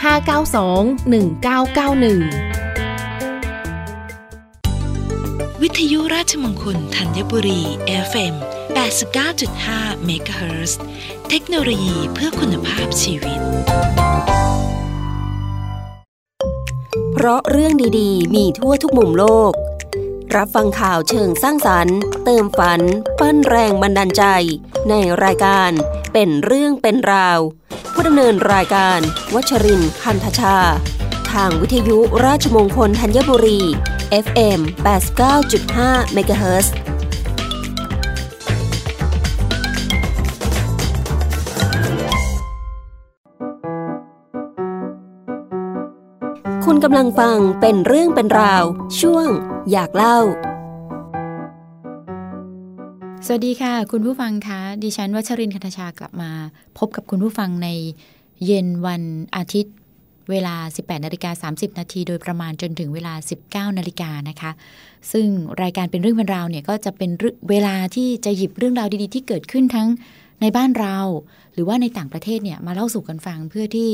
592 1991 วิทยุราชมงคลธัญบุรี FM 89.5 MHz เทคโนโลยีเพื่อคุณภาพชีวิต เพราะเรื่องดีๆ มีทั่วทุกมุมโลก รับฟังข่าวเชิงสร้างสรรค์ เติมฝัน ปั้นแรงบันดาลใจ ในรายการเป็นเรื่องเป็นราว ผู้ดำเนินรายการ วัชรินทร์คันธชา ทางวิทยุราชมงคลธัญบุรี FM 89.5 MHz คุณกำลังฟังเป็นเรื่องเป็นราว ช่วง อยากเล่า สวัสดีค่ะ คุณผู้ฟังคะดิฉันวัชรินท์คันธชากลับมา พบกับคุณผู้ฟังในเย็นวันอาทิตย์เวลา 18นาฬิกา30 นาทีโดยประมาณจนถึงเวลา 19นาฬิกานะคะ ซึ่งรายการเป็นเรื่องเป็นราวเนี่ยก็จะเป็นเวลาที่จะหยิบเรื่องราวดีๆ ที่เกิดขึ้นทั้งในบ้านเรา หรือว่าในต่างประเทศเนี่ยมาเล่าสู่กันฟังเพื่อที่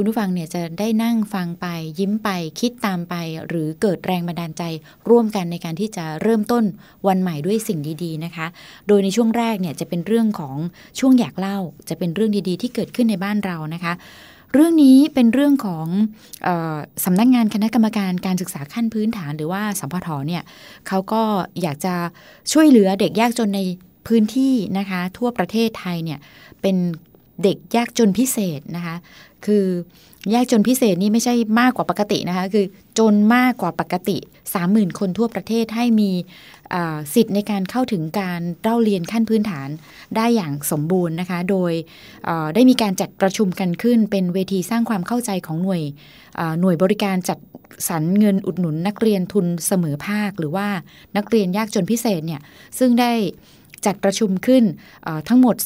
คุณผู้ฟังเนี่ยจะได้นั่งฟังไป ยิ้มไปคิดตามไป หรือเกิดแรงบันดาลใจ ร่วมกันในการที่จะเริ่มต้นวันใหม่ด้วยสิ่งดีๆนะคะ โดยในช่วงแรกเนี่ยจะเป็นเรื่องของช่วงอยากเล่า จะเป็นเรื่องดีๆ ที่เกิดขึ้นในบ้านเรานะคะเรื่องนี้เป็นเรื่องของออสำนักงงานคณะกรรมการการศึกษาขั้นพื้นฐาน หรือว่าสพทเนี่ยเขาก็อยากจะช่วยเหลือเด็กยากจนในพื้นที่นะคะ ทั่วประเทศไทยเนี่ยเป็น เด็กยากจนพิเศษนะคะ คือยากจนพิเศษนี่ไม่ใช่มากกว่าปกตินะคะ คือจนมากกว่าปกติ 30,000 คนทั่วประเทศให้มีสิทธิ์ในการเข้าถึงการเล่าเรียนขั้นพื้นฐานได้อย่างสมบูรณ์นะคะ โดยได้มีการจัดประชุมกันขึ้น เป็นเวทีสร้างความเข้าใจของหน่วยหน่วยบริการจัดสรรเงินอุดหนุนนักเรียนทุนเสมอภาค หรือว่านักเรียนยากจนพิเศษเนี่ยซึ่งได้ จัดประชุมขึ้นทั้งหมด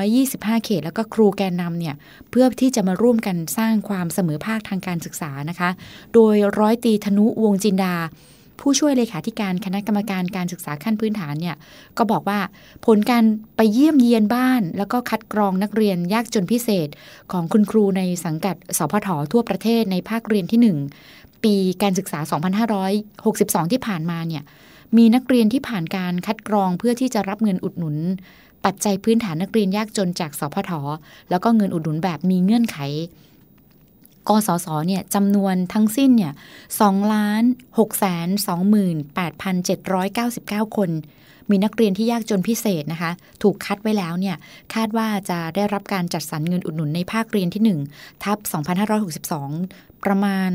225 เขต แล้วก็ครูแกนนำเนี่ยเพื่อที่จะมาร่วมกันสร้างความเสมอภาคทางการศึกษานะคะ โดยร้อยตีธนุวงจินดา ผู้ช่วยเลขาธิการคณะกรรมการการศึกษาขั้นพื้นฐานเนี่ยก็บอกว่าผลการไปเยี่ยมเยียนบ้าน แล้วก็คัดกรองนักเรียนยากจนพิเศษของคุณครูในสังกัดสพททั่วประเทศในภาคเรียนที่ 1 ปีการศึกษา 2562 ที่ผ่านมาเนี่ย มีนักเรียนที่ผ่านการคัดกรองเพื่อที่จะรับเงินอุดหนุน ปัจจัยพื้นฐานนักเรียนยากจนจากสพทแล้วก็เงินอุดหนุนแบบมีเงื่อนไขกสศเนี่ยจำนวนทั้งสิ้นเนี่ย2ล้าน6แสน28,799คน มีนักเรียนที่ยากจนพิเศษนะคะ ถูกคัดไว้แล้วเนี่ยคาดว่าจะได้รับการจัดสรรเงินอุดหนุนในภาคเรียนที่ 1 ทับ 2562 ประมาณ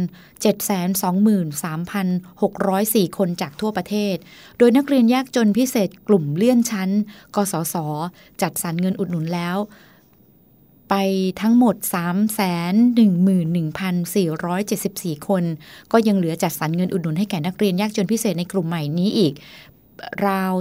723,604 คนจากทั่วประเทศ โดยนักเรียนยากจนพิเศษกลุ่มเลื่อนชั้น กสศจัดสรรเงินอุดหนุนแล้วไปทั้งหมด 311,474 คน ก็ยังเหลือจัดสรรเงินอุดหนุนให้แก่นักเรียนยากจนพิเศษในกลุ่มใหม่นี้อีก ราว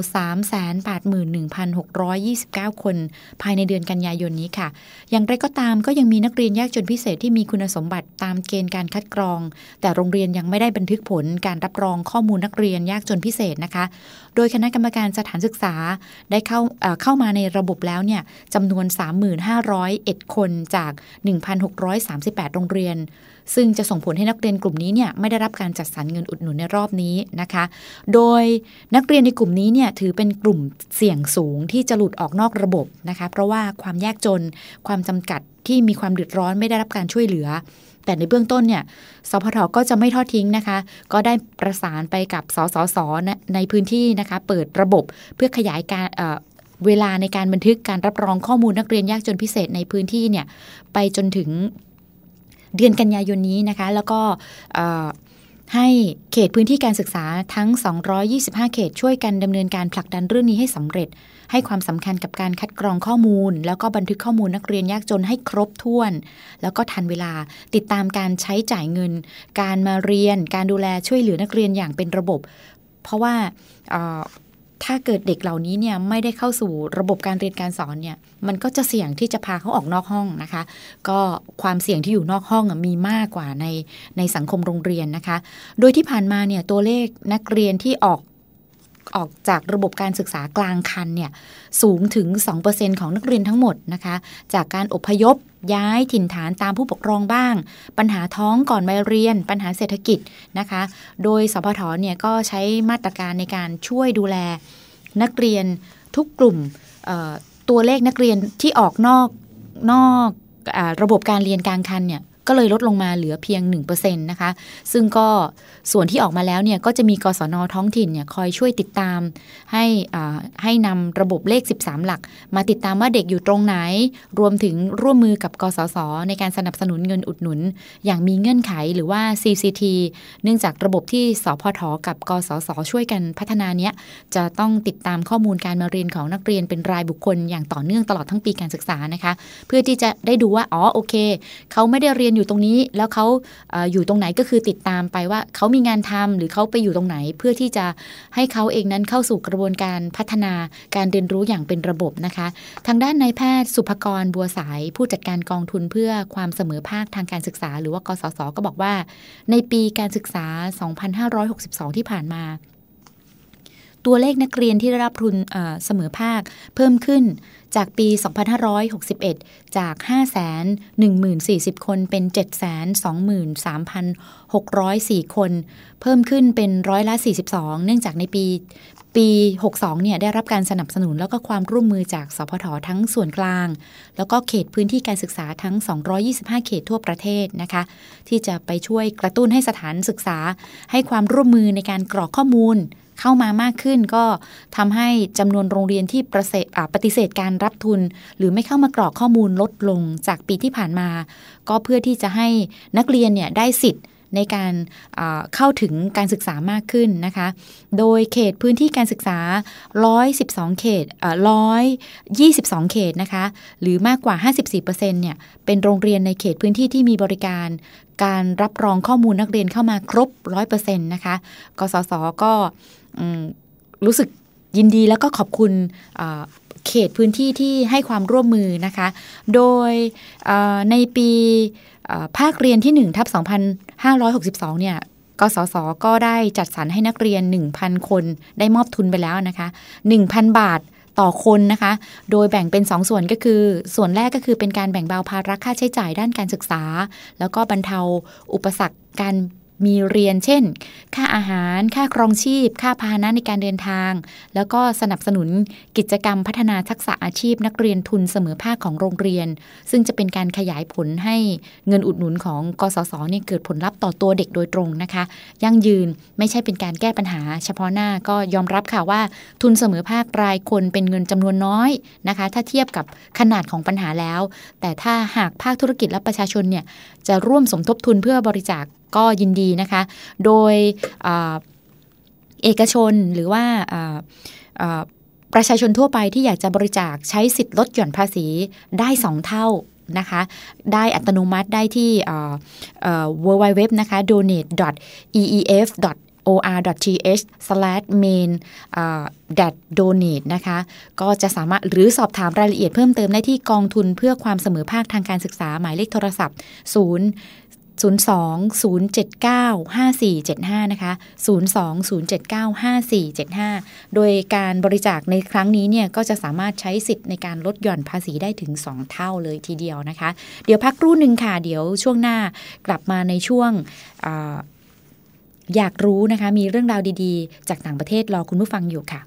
381,629 คน ภายในเดือนกันยายนนี้ค่ะ อย่างไรก็ตามก็ยังมีนักเรียนยากจนพิเศษที่มีคุณสมบัติตามเกณฑ์การคัดกรอง แต่โรงเรียนยังไม่ได้บันทึกผลการรับรองข้อมูลนักเรียนยากจนพิเศษนะคะ โดยคณะกรรมการสถานศึกษาได้เข้าเข้ามาในระบบแล้วเนี่ยจำนวน 3,501 คนจาก 1,638 โรงเรียน ซึ่งจะส่งผลให้นักเรียนกลุ่มนี้เนี่ยไม่ได้รับการจัดสรรเงินอุดหนุนในรอบนี้นะคะ โดยนักเรียนในกลุ่มนี้เนี่ยถือเป็นกลุ่มเสี่ยงสูงที่จะหลุดออกนอกระบบนะคะ เพราะว่าความยากจนความจำกัดที่มีความเดือดร้อนไม่ได้รับการช่วยเหลือ แต่ในเบื้องต้นเนี่ยสพทก็จะไม่ทอดทิ้งนะคะ ก็ได้ประสานไปกับสสสในพื้นที่นะคะ เปิดระบบเพื่อขยายการเวลาในการบันทึกการรับรองข้อมูลนักเรียนยากจนพิเศษในพื้นที่เนี่ยไปจนถึง เดือนกันยายนนี้นะคะ แล้วก็ให้เขตพื้นที่การศึกษาทั้ง 225 เขตช่วยกันดำเนินการผลักดันเรื่องนี้ให้สำเร็จ ให้ความสำคัญกับการคัดกรองข้อมูล แล้วก็บันทึกข้อมูลนักเรียนยากจนให้ครบถ้วน แล้วก็ทันเวลาติดตามการใช้จ่ายเงิน การมาเรียน การดูแลช่วยเหลือนักเรียนอย่างเป็นระบบ เพราะว่า ถ้าเกิดเด็กเหล่านี้เนี่ยไม่ได้เข้าสู่ระบบการเรียนการสอนเนี่ยมันก็จะเสี่ยงที่จะพาเขาออกนอกห้องนะคะ ก็ความเสี่ยงที่อยู่นอกห้องมีมากกว่าในในสังคมโรงเรียนนะคะ โดยที่ผ่านมาเนี่ยตัวเลขนักเรียนที่ออกออกจากระบบการศึกษากลางคันเนี่ยสูงถึง 2%ของนักเรียนทั้งหมดนะคะ จากการอพยพ ย้ายถิ่นฐานตามผู้ปกครองบ้าง ปัญหาท้องก่อนใบเรียน ปัญหาเศรษฐกิจนะคะ โดยสพทเนี่ยก็ใช้มาตรการในการช่วยดูแลนักเรียนทุกกลุ่มตัวเลขนักเรียนที่ออกนอกนอกอระบบการเรียนกลางคันเนี่ย ก็เลยลดลงมาเหลือเพียง 1%นะคะ ซึ่งก็ส่วนที่ออกมาแล้วเนี่ยก็จะมีกศนท้องถิ่นเนี่ยคอยช่วยติดตาม ให้ให้นำระบบเลข 13 หลัก มาติดตามว่าเด็กอยู่ตรงไหน รวมถึงร่วมมือกับกสศในการสนับสนุนเงินอุดหนุน อย่างมีเงื่อนไขหรือว่า CCT เนื่องจากระบบที่สพทกับกสศช่วยกันพัฒนาเนี้ยจะต้องติดตามข้อมูลการมาเรียนของนักเรียนเป็นรายบุคคลอย่างต่อเนื่องตลอดทั้งปีการศึกษานะคะ เพื่อที่จะได้ดูว่าอ๋อโอเค เขาไม่ได้เรียนอยู่ตรงนี้ แล้วเขาอยู่ตรงไหนก็คือติดตามไปว่าเขามีงานทำหรือเขาไปอยู่ตรงไหน เพื่อที่จะให้เขาเองนั้นเข้าสู่กระบวนการพัฒนาการเรียนรู้อย่างเป็นระบบนะคะ ทางด้านนายแพทย์สุภกรบัวสาย ผู้จัดการกองทุนเพื่อความเสมอภาคทางการศึกษา หรือว่ากสศก็บอกว่า ในปีการศึกษา 2562 ที่ผ่านมาตัวเลขนักเรียนที่ได้รับทุนเสมอภาคเพิ่มขึ้น จากปี 2561 จาก 5,140 คนเป็น 723,604 คน เพิ่มขึ้นเป็นร้อยละ 42 เนื่องจากในปีปี 62 เนี่ยได้รับการสนับสนุนแล้วก็ความร่วมมือจากสพททั้งส่วนกลาง แล้วก็เขตพื้นที่การศึกษาทั้ง 225 เขตทั่วประเทศนะคะ ที่จะไปช่วยกระตุ้นให้สถานศึกษาให้ความร่วมมือในการกรอกข้อมูล เข้ามามากขึ้น ก็ทำให้จำนวนโรงเรียนที่ปฏิเสธการรับทุน หรือไม่เข้ามากรอกข้อมูลลดลงจากปีที่ผ่านมา ก็เพื่อที่จะให้นักเรียนเนี่ยได้สิทธิ์ในการเข้าถึงการศึกษามากขึ้นนะคะ โดยเขตพื้นที่การศึกษา 112 เขต122 เขตนะคะ หรือมากกว่า 54%เนี่ย เป็นโรงเรียนในเขตพื้นที่ที่มีบริการการรับรองข้อมูลนักเรียนเข้ามาครบ 100%นะคะ กสศก็ รู้สึกยินดีแล้วก็ขอบคุณเขตพื้นที่ที่ให้ความร่วมมือนะคะ โดยในปีภาคเรียนที่1ทับ2562 เนี่ยกสศก็ได้จัดสรรให้นักเรียน 1,000 คนได้มอบทุนไปแล้วนะคะ 1,000 บาทต่อคนนะคะ โดยแบ่งเป็น 2ส่วนก็คือ ส่วนแรกก็คือเป็นการแบ่งเบาภาระค่าใช้จ่ายด้านการศึกษา แล้วก็บรรเทาอุปสรรคการ มีเรียนเช่น ค่าอาหาร ค่าครองชีพ ค่าพาหนะในการเดินทาง แล้วก็สนับสนุนกิจกรรมพัฒนาทักษะอาชีพนักเรียนทุนเสมอภาคของโรงเรียน ซึ่งจะเป็นการขยายผลให้เงินอุดหนุนของกสศเนี่ยเกิดผลลัพธ์ต่อตัวเด็กโดยตรงนะคะ ยั่งยืนไม่ใช่เป็นการแก้ปัญหา เฉพาะหน้าก็ยอมรับค่ะว่า ทุนเสมอภาครายคนเป็นเงินจำนวนน้อยนะคะ ถ้าเทียบกับขนาดของปัญหาแล้ว แต่ถ้าหากภาคธุรกิจและประชาชนเนี่ยจะร่วมสมทบทุนเพื่อบริจาค ก็ยินดีนะคะ โดยเอกชนหรือว่าประชาชนทั่วไปที่อยากจะบริจาคใช้สิทธิ์ลดหย่อนภาษีได้ 2 เท่านะคะ ได้อัตโนมัติได้ที่ www นะคะ donate.eef or.th/main donate นะคะ ก็จะสามารถหรือสอบถามรายละเอียดเพิ่มเติมได้ที่กองทุนเพื่อความเสมอภาคทางการศึกษาหมายเลขโทรศัพท์ 0 02-079-5475 นะคะ 02-079-5475 โดยการบริจาคในครั้งนี้เนี่ยก็จะสามารถใช้สิทธิ์ในการลดหย่อนภาษีได้ถึง 2 เท่าเลยทีเดียวนะคะ เดี๋ยวพักรู่หนึ่งค่ะ เดี๋ยวช่วงหน้ากลับมาในช่วงออยากรู้นะคะ มีเรื่องราวดีๆ จากต่างประเทศรอคุณผู้ฟังอยู่ค่ะ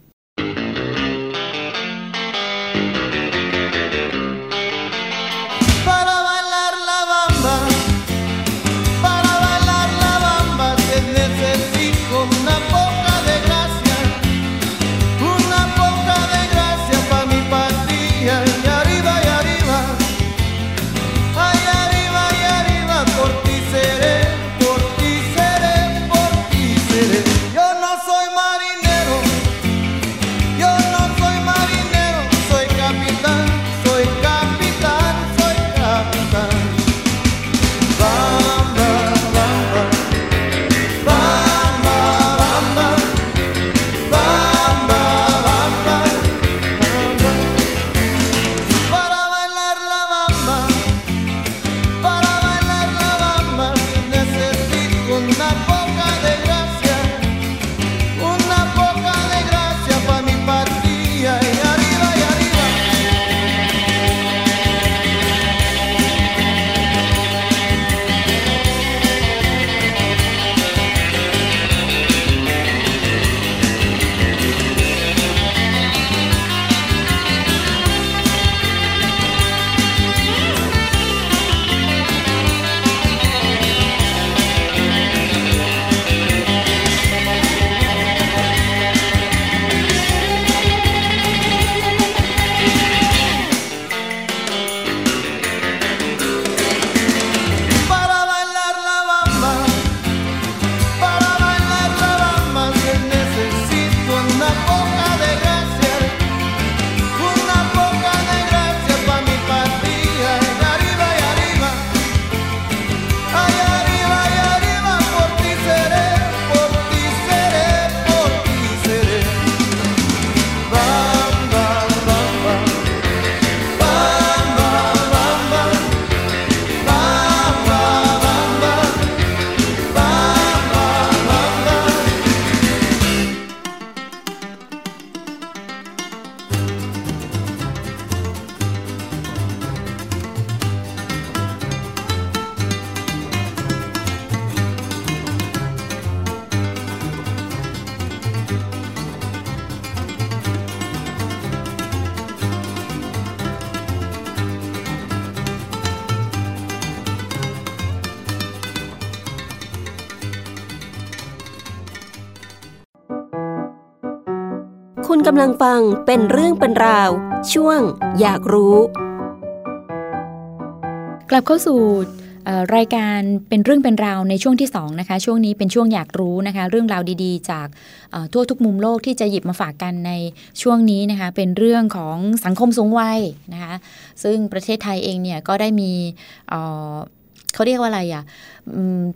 ำลังฟังเป็นเรื่องเป็นราว ช่วง อยากรู้ กลับเข้าสู่รายการเป็นเรื่องเป็นราวในช่วงที่2นะคะช่วงนี้เป็นช่วงอยากรู้นะคะ เรื่องราวดีๆ จากทั่วทุกมุมโลกที่จะหยิบมาฝากกันในช่วงนี้นะคะ เป็นเรื่องของสังคมสูงวัยนะคะ ซึ่งประเทศไทยเองเนี่ยก็ได้มีเขาเรียกว่าอะไรอะ่ะ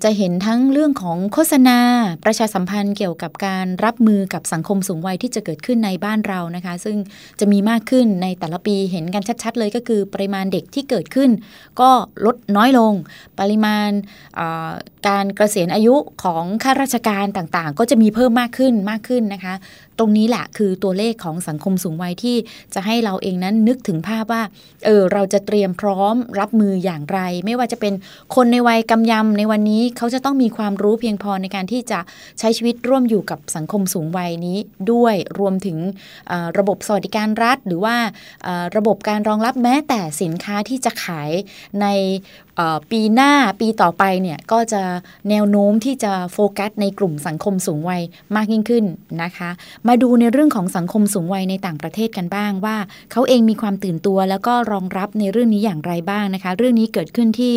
จะเห็นทั้งเรื่องของโฆษณาประชาสัมพันธ์เกี่ยวกับการรับมือกับสังคมสูงวัยที่จะเกิดขึ้นในบ้านเรานะคะ ซึ่งจะมีมากขึ้นในแต่ละปีเห็นกันชัด ๆ เลยก็คือปริมาณเด็กที่เกิดขึ้น ก็ลดน้อยลง ปริมาณการเกษียณอายุของข้าราชการต่างๆ ก็จะมีเพิ่มมากขึ้นมากขึ้นนะคะ ตรงนี้แหละคือตัวเลขของสังคมสูงวัยที่จะให้เราเองนั้นนึกถึงภาพว่าเออเราจะเตรียมพร้อมรับมืออย่างไร ไม่ว่าจะเป็นคนในวัยกำยำในวันนี้เขาจะต้องมีความรู้เพียงพอในการที่จะใช้ชีวิตร่วมอยู่กับสังคมสูงวัยนี้ด้วยรวมถึงระบบสวัสดิการรัฐ หรือว่าระบบการรองรับแม้แต่สินค้าที่จะขายใน ปีหน้าปีต่อไปเนี่ยก็จะแนวโน้มที่จะโฟกัสในกลุ่มสังคมสูงวัยมากยิ่งขึ้นนะคะ มาดูในเรื่องของสังคมสูงวัยในต่างประเทศกันบ้างว่าเขาเองมีความตื่นตัว แล้วก็รองรับในเรื่องนี้อย่างไรบ้างนะคะ เรื่องนี้เกิดขึ้นที่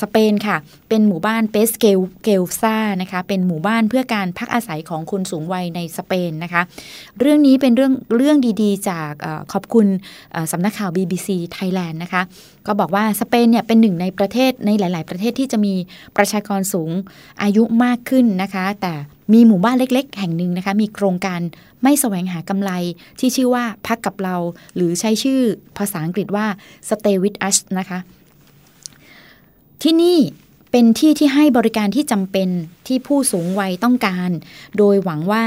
สเปนค่ะ เป็นหมู่บ้านเปสเกลเกลซานะคะเป็นหมู่บ้านเพื่อการพักอาศัยของคนสูงวัยในสเปนนะคะ เรื่องนี้เป็นเรื่องเรื่องดีๆ จากอขอบคุณสำนักข่าว BBC Thailand นะคะ ก็บอกว่าสเปนเนี่ยเป็นหนึ่งในประเทศในหลาย ๆ ประเทศที่จะมีประชากรสูงอายุมากขึ้นนะคะ แต่มีหมู่บ้านเล็ก ๆ แห่งหนึ่งนะคะ มีโครงการไม่แสวงหากำไรที่ชื่อว่าพักกับเรา หรือใช้ชื่อภาษาอังกฤษว่า Stay with us นะคะ ที่นี่เป็นที่ที่ให้บริการที่จำเป็นที่ผู้สูงวัยต้องการ โดยหวังว่า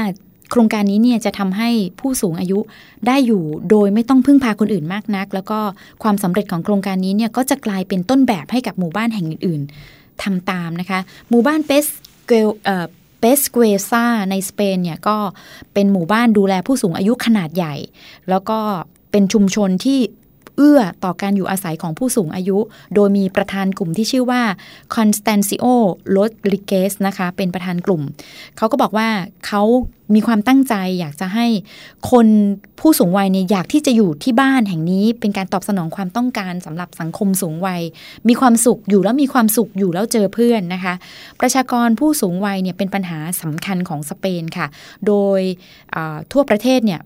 โครงการนี้เนี่ยจะทำให้ผู้สูงอายุได้อยู่โดยไม่ต้องพึ่งพาคนอื่นมากนัก แล้วก็ความสำเร็จของโครงการนี้เนี่ยก็จะกลายเป็นต้นแบบให้กับหมู่บ้านแห่งอื่น ๆทำตามนะคะ หมู่บ้านเปสเกลเปสเกซาในสเปนเนี่ยก็เป็นหมู่บ้านดูแลผู้สูงอายุขนาดใหญ่ แล้วก็เป็นชุมชนที่ เอื้อต่อการอยู่อาศัยของผู้สูงอายุ โดยมีประธานกลุ่มที่ชื่อว่า Constancio Rodriguez นะคะเป็นประธานกลุ่ม เขาก็บอกว่าเขามีความตั้งใจอยากจะให้คนผู้สูงวัยเนี่ยอยากที่จะอยู่ที่บ้านแห่งนี้ เป็นการตอบสนองความต้องการสำหรับสังคมสูงวัย มีความสุขอยู่แล้วมีความสุขอยู่แล้วเจอเพื่อนนะคะ ประชากรผู้สูงวัยเนี่ยเป็นปัญหาสำคัญของสเปนค่ะ โดยทั่วประเทศเนี่ย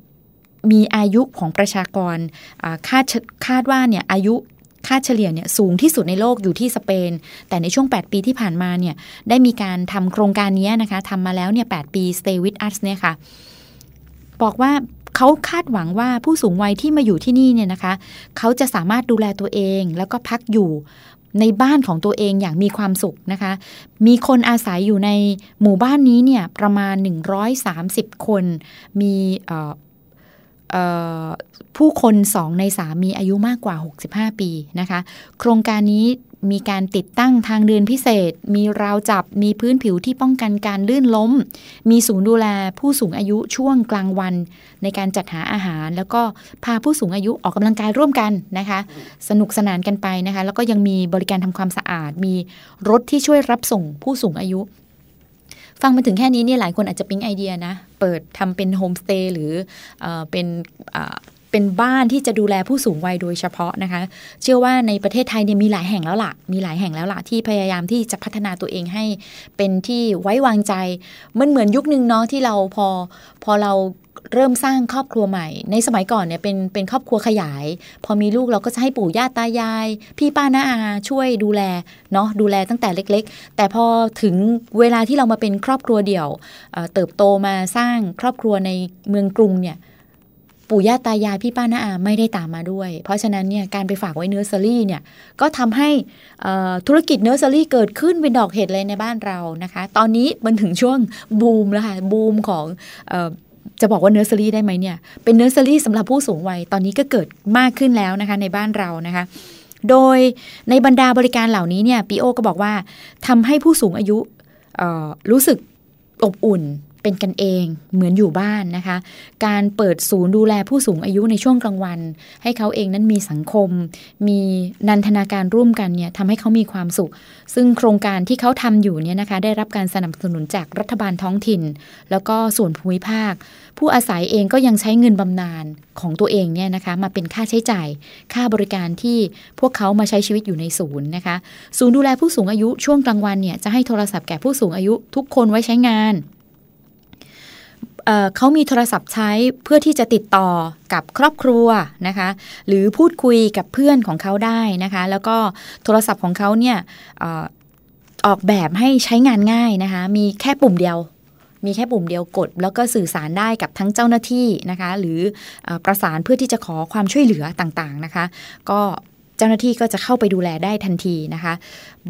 มีอายุของประชากรคาดคาดว่าเนี่ยอายุค่าเฉลี่ยเนี่ยสูงที่สุดในโลกอยู่ที่สเปน แต่ในช่วง 8 ปีที่ผ่านมาเนี่ยได้มีการทำโครงการนี้นะคะทำมาแล้วเนี่ย 8 ปี Stay with us เนี่ยค่ะ บอกว่าเขาคาดหวังว่าผู้สูงวัยที่มาอยู่ที่นี่เนี่ยนะคะ เขาจะสามารถดูแลตัวเองแล้วก็พักอยู่ในบ้านของตัวเองอย่างมีความสุขนะคะ มีคนอาศัยอยู่ในหมู่บ้านนี้เนี่ยประมาณ 130 คน มี ผู้คนสองในสามมีอายุมากกว่า 65 ปีนะคะ โครงการนี้มีการติดตั้งทางเดินพิเศษ มีราวจับ มีพื้นผิวที่ป้องกันการลื่นล้ม มีศูนย์ดูแลผู้สูงอายุช่วงกลางวัน ในการจัดหาอาหาร แล้วก็พาผู้สูงอายุออกกำลังกายร่วมกันนะคะ สนุกสนานกันไปนะคะ แล้วก็ยังมีบริการทำความสะอาด มีรถที่ช่วยรับส่งผู้สูงอายุ ฟังมาถึงแค่นี้เนี่ยหลายคนอาจจะปิ๊งไอเดียนะ เปิดทำเป็นโฮมสเตย์หรือเอเป็น เป็นบ้านที่จะดูแลผู้สูงวัยโดยเฉพาะนะคะ เชื่อว่าในประเทศไทยเนี่ยมีหลายแห่งแล้วล่ะ มีหลายแห่งแล้วล่ะที่พยายามที่จะพัฒนาตัวเองให้เป็นที่ไว้วางใจ มันเหมือนยุคนึงเนาะที่เราพอพอเราเริ่มสร้างครอบครัวใหม่ ในสมัยก่อนเนี่ยเป็นเป็นครอบครัวขยาย พอมีลูกเราก็จะให้ปู่ย่าตายาย พี่ป้าน้าอาช่วยดูแลเนาะดูแลตั้งแต่เล็ก ๆ แต่พอถึงเวลาที่เรามาเป็นครอบครัวเดี่ยวเเติบโตมาสร้างครอบครัวในเมืองกรุงเนี่ย ปู่ย่าตายายพี่ป้าน้าอาไม่ได้ตามมาด้วย เพราะฉะนั้นเนี่ยการไปฝากไว้เนื้อเซอรี่เนี่ยก็ทำให้ธุรกิจเนอร์เซอรี่เกิดขึ้นเป็นดอกเห็ดเลยในบ้านเรานะคะ ตอนนี้มันถึงช่วงบูมแล้วค่ะบูมของจะบอกว่าเนอร์เซอรี่ได้ไหมเนี่ย เป็นเนอร์เซอรี่สำหรับผู้สูงวัย ตอนนี้ก็เกิดมากขึ้นแล้วนะคะในบ้านเรานะคะ โดยในบรรดาบริการเหล่านี้เนี่ยปีโอก็บอกว่าทำให้ผู้สูงอายุรู้สึกอบอุ่น เป็นกันเองเหมือนอยู่บ้านนะคะ การเปิดศูนย์ดูแลผู้สูงอายุในช่วงกลางวัน ให้เขาเองนั้นมีสังคม มีนันทนาการร่วมกันเนี่ยทำให้เขามีความสุข ซึ่งโครงการที่เขาทำอยู่เนี่ยนะคะ ได้รับการสนับสนุนจากรัฐบาลท้องถิ่น แล้วก็ส่วนภูมิภาค ผู้อาศัยเองก็ยังใช้เงินบำนาญของตัวเองเนี่ยนะคะ มาเป็นค่าใช้จ่าย ค่าบริการที่พวกเขามาใช้ชีวิตอยู่ในศูนย์นะคะ ศูนย์ดูแลผู้สูงอายุช่วงกลางวันเนี่ยจะให้โทรศัพท์แก่ผู้สูงอายุทุกคนไว้ใช้งาน เขามีโทรศัพท์ใช้เพื่อที่จะติดต่อกับครอบครัวนะคะ หรือพูดคุยกับเพื่อนของเขาได้นะคะ แล้วก็โทรศัพท์ของเขาเนี่ยออกแบบให้ใช้งานง่ายนะคะ มีแค่ปุ่มเดียว มีแค่ปุ่มเดียวกด แล้วก็สื่อสารได้กับทั้งเจ้าหน้าที่นะคะ หรืออประสานเพื่อที่จะขอความช่วยเหลือต่างๆนะคะ ก็เจ้าหน้าที่ก็จะเข้าไปดูแลได้ทันทีนะคะ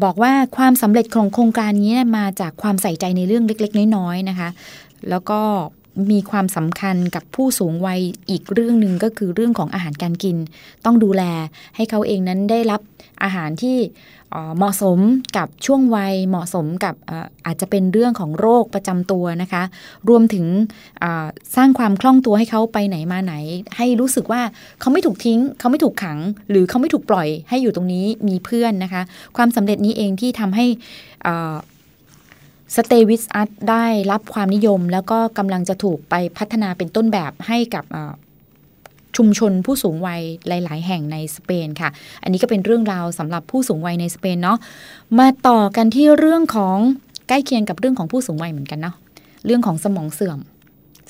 บอกว่าความสำเร็จของโครงการนี้มาจากความใส่ใจในเรื่องเล็ก ๆ น้อยๆนะคะ แล้วก็ มีความสำคัญกับผู้สูงวัยอีกเรื่องหนึ่งก็คือเรื่องของอาหารการกิน ต้องดูแลให้เขาเองนั้นได้รับอาหารที่เหมาะสมกับช่วงวัยเหมาะสมกับอาจจะเป็นเรื่องของโรคประจำตัวนะคะ รวมถึงสร้างความคล่องตัวให้เขาไปไหนมาไหน ให้รู้สึกว่าเขาไม่ถูกทิ้ง เขาไม่ถูกขัง หรือเขาไม่ถูกปล่อยให้อยู่ตรงนี้มีเพื่อนนะคะ ความสำเร็จนี้เองที่ทำให้ สเตวิสอาร์ตได้รับความนิยม แล้วก็กำลังจะถูกไปพัฒนาเป็นต้นแบบให้กับชุมชนผู้สูงวัยหลาย ๆ แห่งในสเปนค่ะ อันนี้ก็เป็นเรื่องราวสำหรับผู้สูงวัยในสเปนเนาะมาต่อกันที่เรื่องของใกล้เคียงกับเรื่องของผู้สูงวัยเหมือนกันเนาะเรื่องของสมองเสื่อม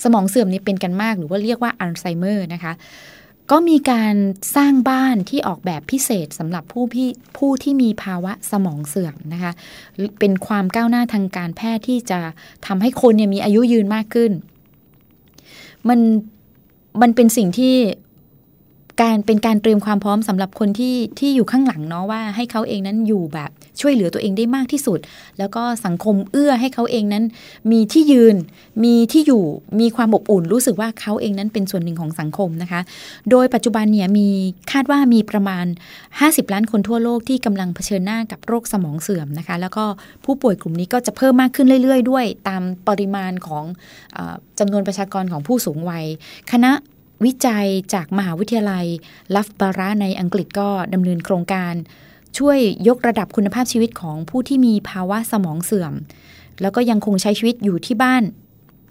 สมองเสื่อมนี่เป็นกันมาก หรือว่าเรียกว่าอัลไซเมอร์นะคะ ก็มีการสร้างบ้านที่ออกแบบพิเศษสำหรับผู้พี่ผู้ที่มีภาวะสมองเสื่อมนะคะ เป็นความก้าวหน้าทางการแพทย์ที่จะทำให้คนเนี่ยมีอายุยืนมากขึ้น มันมันเป็นสิ่งที่ การเป็นการเตรียมความพร้อมสำหรับคนที่ที่อยู่ข้างหลังเนาะว่าให้เขาเองนั้นอยู่แบบช่วยเหลือตัวเองได้มากที่สุด แล้วก็สังคมเอื้อให้เขาเองนั้น มีที่ยืน มีที่อยู่มีความอบอุ่น รู้สึกว่าเขาเองนั้นเป็นส่วนหนึ่งของสังคมนะคะ โดยปัจจุบันเนี่ยมีคาดว่ามีประมาณ 50 ล้านคนทั่วโลกที่กำลังเผชิญหน้ากับโรคสมองเสื่อมนะคะ แล้วก็ผู้ป่วยกลุ่มนี้ก็จะเพิ่มมากขึ้นเรื่อย ๆ ด้วย ตามปริมาณของอจำนวนประชากรของผู้สูงวัย คณะ วิจัยจากมหาวิทยาลัยลัฟบาระในอังกฤษก็ดำเนินโครงการ ช่วยยกระดับคุณภาพชีวิตของผู้ที่มีภาวะสมองเสื่อม แล้วก็ยังคงใช้ชีวิตอยู่ที่บ้าน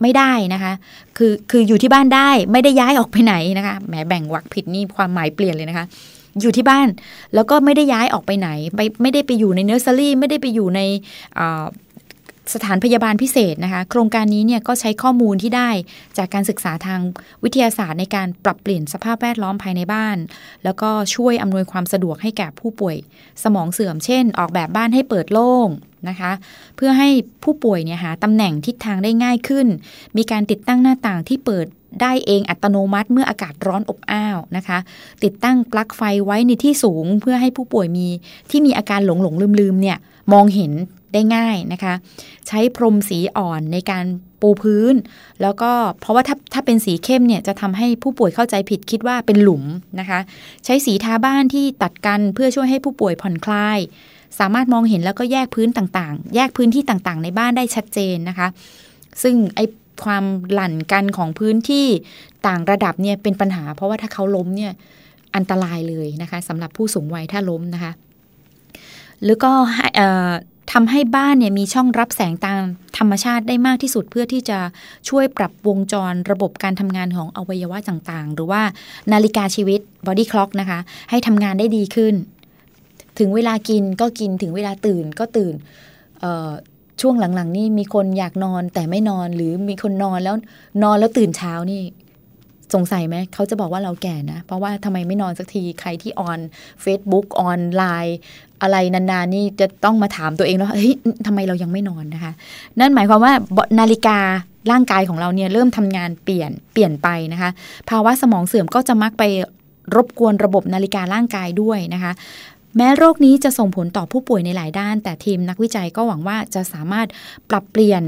ไม่ได้นะคะ คือคืออยู่ที่บ้านได้ไม่ได้ย้ายออกไปไหนนะคะแหมแบ่งวักผิดนี่ความหมายเปลี่ยนเลยนะคะ อยู่ที่บ้านแล้วก็ไม่ได้ย้ายออกไปไหนไปไม่ได้ไปอยู่ในเนอร์เซอรี่ไม่ได้ไปอยู่ใน สถานพยาบาลพิเศษนะคะ โครงการนี้เนี่ยก็ใช้ข้อมูลที่ได้จากการศึกษาทางวิทยาศาสตร์ในการปรับเปลี่ยนสภาพแวดล้อมภายในบ้าน แล้วก็ช่วยอำนวยความสะดวกให้แก่ผู้ป่วย สมองเสื่อมเช่น ออกแบบบ้านให้เปิดโล่งนะคะ เพื่อให้ผู้ป่วยเนี่ยหาตำแหน่งทิศทางได้ง่ายขึ้น มีการติดตั้งหน้าต่างที่เปิดได้เองอัตโนมัติเมื่ออากาศร้อนอบอ้าวนะคะ ติดตั้งปลั๊กไฟไว้ในที่สูง เพื่อให้ผู้ป่วยมีที่มีอาการหลงหลงลืมลืมเนี่ยมองเห็น ได้ง่ายนะคะ ใช้พรมสีอ่อนในการปูพื้น แล้วก็เพราะว่าถ้าถ้าเป็นสีเข้มเนี่ยจะทำให้ผู้ป่วยเข้าใจผิดคิดว่าเป็นหลุมนะคะ ใช้สีทาบ้านที่ตัดกันเพื่อช่วยให้ผู้ป่วยผ่อนคลาย สามารถมองเห็นแล้วก็แยกพื้นต่างๆ แยกพื้นที่ต่างๆ ในบ้านได้ชัดเจนนะคะ ซึ่งไอความหลั่นกันของพื้นที่ต่างระดับเนี่ยเป็นปัญหา เพราะว่าถ้าเขาล้มเนี่ยอันตรายเลยนะคะสำหรับผู้สูงวัยถ้าล้มนะคะ หรือก็ ทำให้บ้านเนี่ยมีช่องรับแสงตามธรรมชาติได้มากที่สุดเพื่อที่จะช่วยปรับวงจรระบบการทำงานของอวัยวะต่างๆ หรือว่านาฬิกาชีวิต body clock นะคะ ให้ทำงานได้ดีขึ้น ถึงเวลากินก็กินถึงเวลาตื่นก็ตื่นช่วงหลังๆ นี่มีคนอยากนอนแต่ไม่นอนหรือมีคนนอนแล้วนอนแล้วตื่นเช้านี่สงสัยไหมเขาจะบอกว่าเราแก่นะ เพราะว่าทำไมไม่นอนสักทีใครที่ออน Facebook ออนไลน์ อะไรนานๆนี่จะต้องมาถามตัวเองแล้วเฮ้ยทำไมเรายังไม่นอนนะคะ นั่นหมายความว่านาฬิการ่างกายของเราเนี่ยเริ่มทำงานเปลี่ยนเปลี่ยนไปนะคะ ภาวะสมองเสื่อมก็จะมักไปรบกวนระบบนาฬิการ่างกายด้วยนะคะแม้โรคนี้จะส่งผลต่อผู้ป่วยในหลายด้าน แต่ทีมนักวิจัยก็หวังว่าจะสามารถปรับเปลี่ยน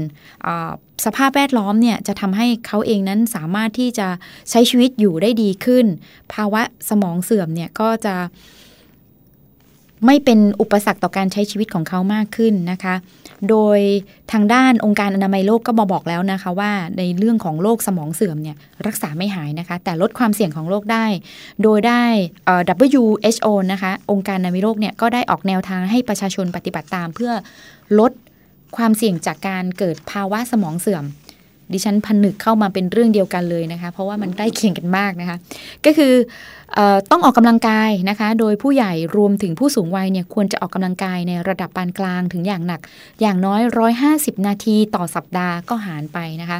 สภาพแวดล้อมเนี่ยจะทำให้เขาเองนั้นสามารถที่จะใช้ชีวิตอยู่ได้ดีขึ้น ภาวะสมองเสื่อมเนี่ยก็จะ ไม่เป็นอุปสรรคต่อการใช้ชีวิตของเขามากขึ้นนะคะ โดยทางด้านองค์การอนามัยโลกก็มาบอกแล้วนะคะ ว่าในเรื่องของโรคสมองเสื่อมเนี่ยรักษาไม่หายนะคะ แต่ลดความเสี่ยงของโรคได้ โดยได้ WHO นะคะ องค์การอนามัยโลกเนี่ยก็ได้ออกแนวทางให้ประชาชนปฏิบัติตาม เพื่อลดความเสี่ยงจากการเกิดภาวะสมองเสื่อม ดิฉันพันหนึกเข้ามาเป็นเรื่องเดียวกันเลยนะคะ เพราะว่ามันใกล้เคียงกันมากนะคะ ก็คืออต้องออกกำลังกายนะคะ โดยผู้ใหญ่รวมถึงผู้สูงวัยเนี่ยควรจะออกกำลังกายในระดับปานกลางถึงอย่างหนัก อย่างน้อย 150 นาทีต่อสัปดาห์ก็หารไปนะคะ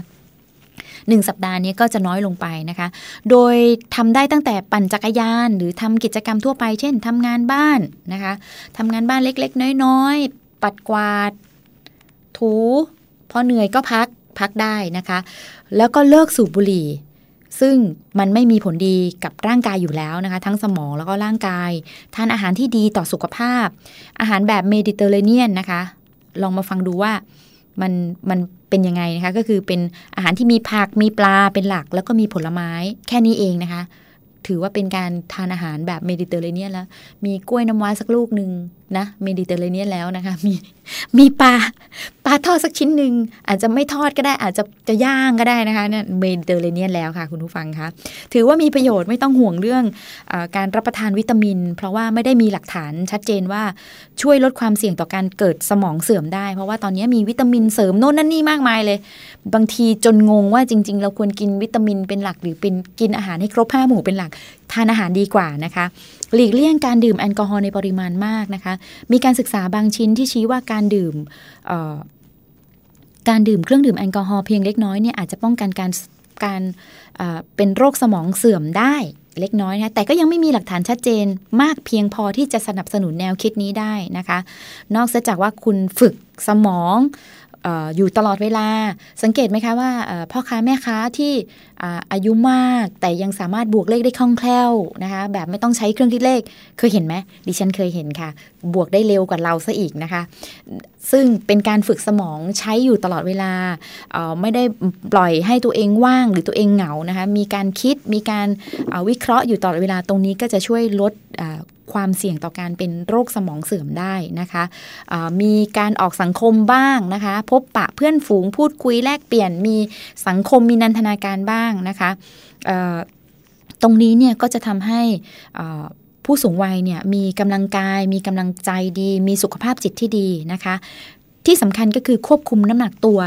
หนึ่งสัปดาห์นี้ก็จะน้อยลงไปนะคะ โดยทำได้ตั้งแต่ปั่นจักรยาน หรือทำกิจกรรมทั่วไป เช่นทำงานบ้านนะคะทำงานบ้านเล็กๆ น้อยๆ ปัดกวาด ถู พอเหนื่อยก็พัก พักได้นะคะ แล้วก็เลิกสูบบุหรี่ ซึ่งมันไม่มีผลดีกับร่างกายอยู่แล้วนะคะ ทั้งสมองแล้วก็ร่างกาย ทานอาหารที่ดีต่อสุขภาพ อาหารแบบเมดิเตอร์เรเนียนนะคะ ลองมาฟังดูว่ามันมันเป็นยังไงนะคะ ก็คือเป็นอาหารที่มีผักมีปลาเป็นหลัก แล้วก็มีผลไม้แค่นี้เองนะคะ ถือว่าเป็นการทานอาหารแบบเมดิเตอร์เรเนียนแล้ว มีกล้วยน้ำว้าสักลูกหนึ่ง นะเมดิเตอร์เรเนียนแล้วนะคะมีมีปลาปลาทอดสักชิ้นหนึ่งอาจจะไม่ทอดก็ได้อาจจะจะย่างก็ได้นะคะเนี่ยเมดิเตอร์เรเนียนแล้วค่ะคุณผู้ฟังคะถือว่ามีประโยชน์ไม่ต้องห่วงเรื่องอการรับประทานวิตามิน เพราะว่าไม่ได้มีหลักฐานชัดเจนว่าช่วยลดความเสี่ยงต่อการเกิดสมองเสื่อมได้ เพราะว่าตอนนี้มีวิตามินเสริมโน่นนั่นนี่มากมายเลย บางทีจนงงว่าจริง ๆ เราควรกินวิตามินเป็นหลักหรือเป็นกินอาหารให้ครบห้าหมู่เป็นหลักทานอาหารดีกว่านะคะ หลีกเลี่ยงการดื่มแอลกอฮอล์ในปริมาณมากนะคะ มีการศึกษาบางชิ้นที่ชี้ว่าการดื่มการดื่มเครื่องดื่มแอลกอฮอล์เพียงเล็กน้อยเนี่ยอาจจะป้องกันการการเป็นโรคสมองเสื่อมได้เล็กน้อยนะแต่ก็ยังไม่มีหลักฐานชัดเจนมากเพียงพอที่จะสนับสนุนแนวคิดนี้ได้นะคะ นอกจากว่าคุณฝึกสมอง อยู่ตลอดเวลา สังเกตไหมคะว่าพ่อค้าแม่ค้าที่อายุมากแต่ยังสามารถบวกเลขได้คล่องแคล่วนะคะ แบบไม่ต้องใช้เครื่องคิดเลขเคยเห็นไหมดิฉันเคยเห็นค่ะ บวกได้เร็วกว่าเราซะอีกนะคะ ซึ่งเป็นการฝึกสมองใช้อยู่ตลอดเวลา ไม่ได้ปล่อยให้ตัวเองว่างหรือตัวเองเหงานะคะ มีการคิดมีการวิเคราะห์อยู่ตลอดเวลาตรงนี้ก็จะช่วยลด ความเสี่ยงต่อการเป็นโรคสมองเสื่อมได้นะคะมีการออกสังคมบ้างนะคะ พบปะเพื่อนฝูงพูดคุยแลกเปลี่ยน มีสังคมมีนันทนาการบ้างนะคะตรงนี้เนี่ยก็จะทำให้ผู้สูงวัยเนี่ยมีกำลังกาย มีกำลังใจดี มีสุขภาพจิตที่ดีนะคะ ที่สำคัญก็คือควบคุมน้ำหนักตัว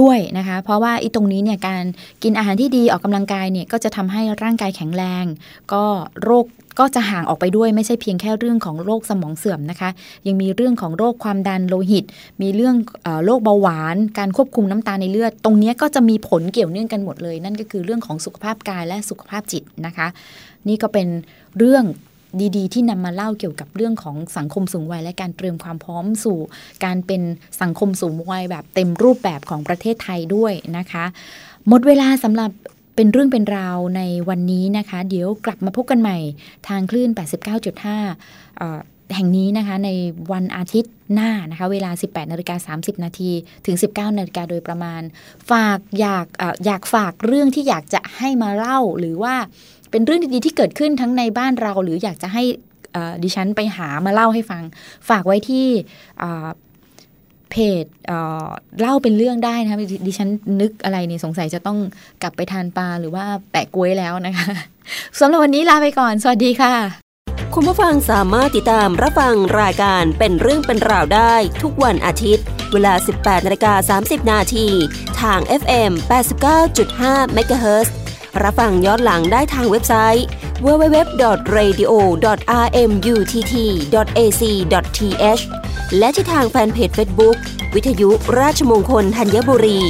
ด้วยนะคะ เพราะว่าอีตรงนี้เนี่ยการกินอาหารที่ดีออกกำลังกายเนี่ยก็จะทำให้ร่างกายแข็งแรง ก็โรคก็จะห่างออกไปด้วยไม่ใช่เพียงแค่เรื่องของโรคสมองเสื่อมนะคะ ยังมีเรื่องของโรคความดันโลหิต มีเรื่องโรคเบาหวาน การควบคุมน้ำตาลในเลือด ตรงนี้ก็จะมีผลเกี่ยวเนื่องกันหมดเลย นั่นก็คือเรื่องของสุขภาพกายและสุขภาพจิตนะคะ นี่ก็เป็นเรื่อง ดีๆ ที่นำมาเล่าเกี่ยวกับเรื่องของสังคมสูงวัยและการเตรียมความพร้อมสู่ การเป็นสังคมสูงวัยแบบเต็มรูปแบบของประเทศไทยด้วยนะคะ หมดเวลาสำหรับเป็นเรื่องเป็นราวในวันนี้นะคะ เดี๋ยวกลับมาพบกันใหม่ทางคลื่น 89.5แห่งนี้นะคะในวันอาทิตย์หน้านะคะเวลา 18นาฬิกา30 นาทีถึง 19นาฬิกาโดยประมาณ ฝากอยากออยากฝากเรื่องที่อยากจะให้มาเล่าหรือว่า เป็นเรื่องดีๆที่เกิดขึ้นทั้งในบ้านเรา หรืออยากจะให้ดิฉันไปหามาเล่าให้ฟัง ฝากไว้ที่เพจเล่าเป็นเรื่องได้นะคะดิฉันนึกอะไรเนี่ยสงสัยจะต้องกลับไปทานปลาหรือว่าแปะกล้วยแล้วนะคะสำหรับวันนี้ลาไปก่อน สวัสดีค่ะ คุณผู้ฟังสามารถติดตามรับฟังรายการเป็นเรื่องเป็นราวได้ทุกวันอาทิตย์ เวลา 18นาฬิกา30 นาทีทาง FM 89.5 MHz รับฟังย้อนหลังได้ทางเว็บไซต์ www.radio.rmutt.ac.th และที่ทางแฟนเพจ Facebook วิทยุราชมงคลธัญบุรี